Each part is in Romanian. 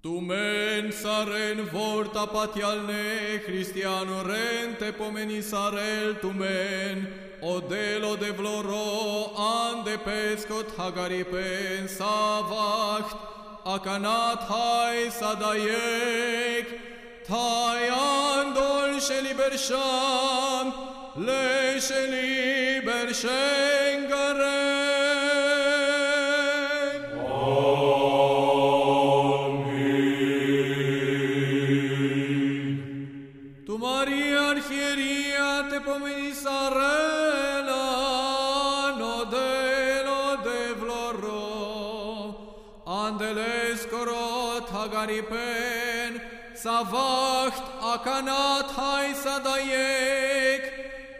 Tu men saren vorta patialne, cristiano rente pomeni sarel tu men, odelo de vloro, ande pescot hagaripen savacht, akanat hai sadayek, tayan dol sheli bersham, leș sheli korot hagaripen, savacht akanat hai sadayek,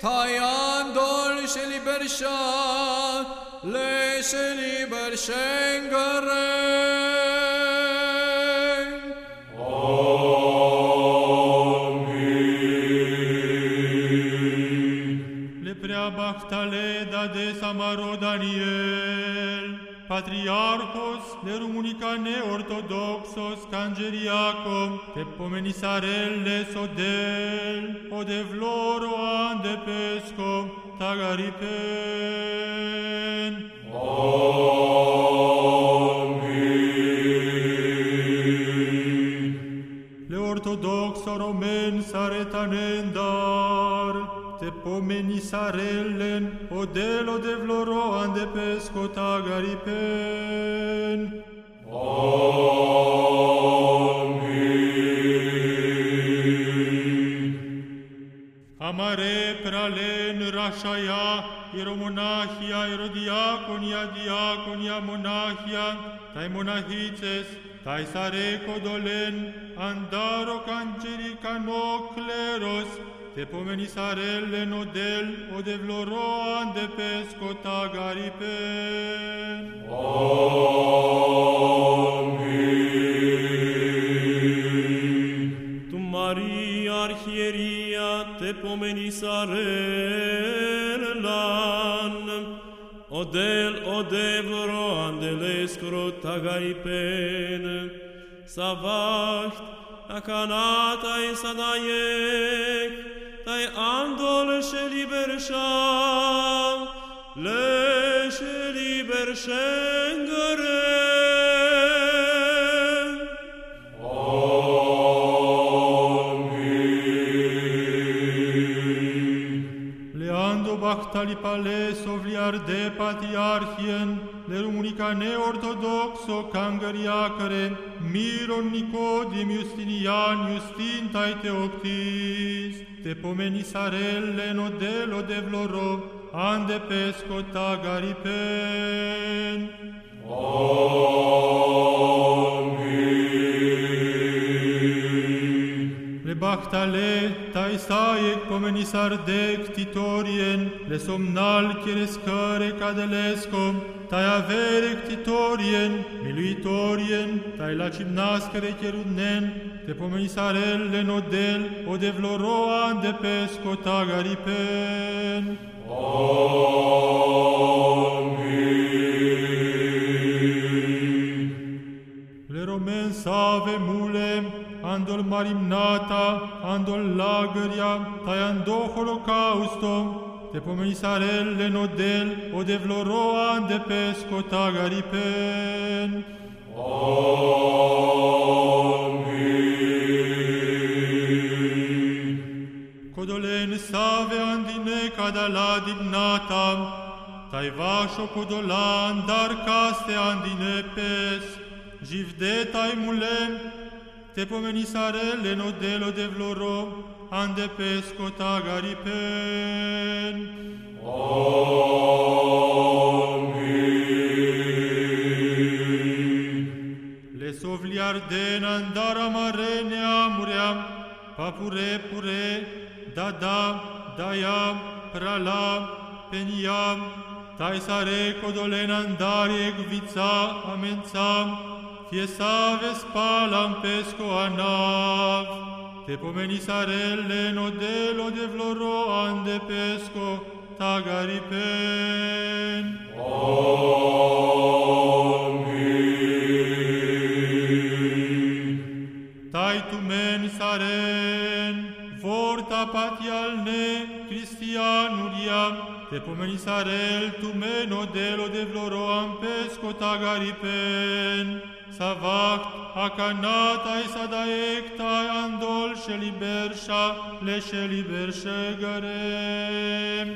tayan dol sheli bersha, le sheli bershengare. le prea Baftaleda de Samaro Daniel, Patriarchos Lerumunica Neortodoxos Cangeriacum Te pomenis de odel Odevloro andepescom Tagaripen. Le ortodoxo Romen Saretanendar te pomeni sarellen, odelo de vloroan de pesco tagaripen. Amare pralen rashaya, ieromonachia, ierodiaconia, diaconia, monachia, tai monahices, tai sare codolen, andaro canceri cano cleros, te pomeni sarelle nodel, o de vloroan de pesco tagaripen. Tu Maria Arhieria te pomeni sarelan, Odel odevro andelescro tagaripen, Savacht akanata i sadayek, Tai andol sheliber sham, ai andolce le leșe liber îngăreșa. De Patriarchien, le Rumunica Neortodoxo Cangăriacăre, Miron Nicodim Justinian Justin Tai Teoctis, te pomeni sarelle nodelo de vloro, ande pesco tagaripen. Le Bactale, tai saec pomenis ardec titorien, le somnal cherescare cadelescom, tai averec titorien, miluitorien, tai la cimnascere cherudnen, te pomenis arelle nodel, o de vloroan de pesco tagaripen. Le romen save mulem, andol marimnata, andol lagăria, tai ando holocaustom, te pomenisarelle nodel, o de vloroan de pesco tagaripen. Codolen save andine cadala dignatam, tai vașo codolan dar caste andine pes, jivdetai mulem, te pomenisarele nodelo de vloro, ande pesco tagaripen. Le sovliarden andara marene amuream, papure pure, dada, dayam, pralam, peniam, tai sare codolen andari egvița amențam, fiesave spalam pesco anav, te pomenisarelle nodelo de vloroan de pesco tagaripen. Amin. Tai tu men saren, vorta patial ne, Cristianuria, te pomeni sarel tu meno delo de vloroan pesco tagaripen. Savakt, Hakanatai Sadaektai, Andol, Shelibersha, Leshelibersha Garem.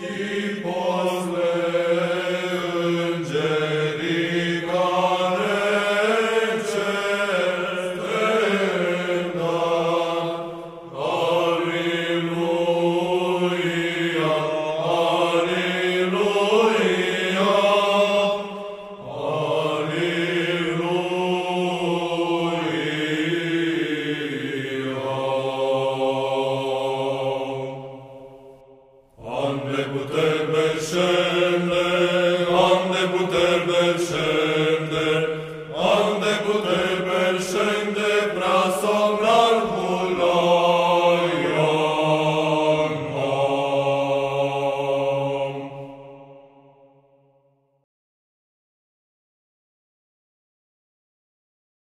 You.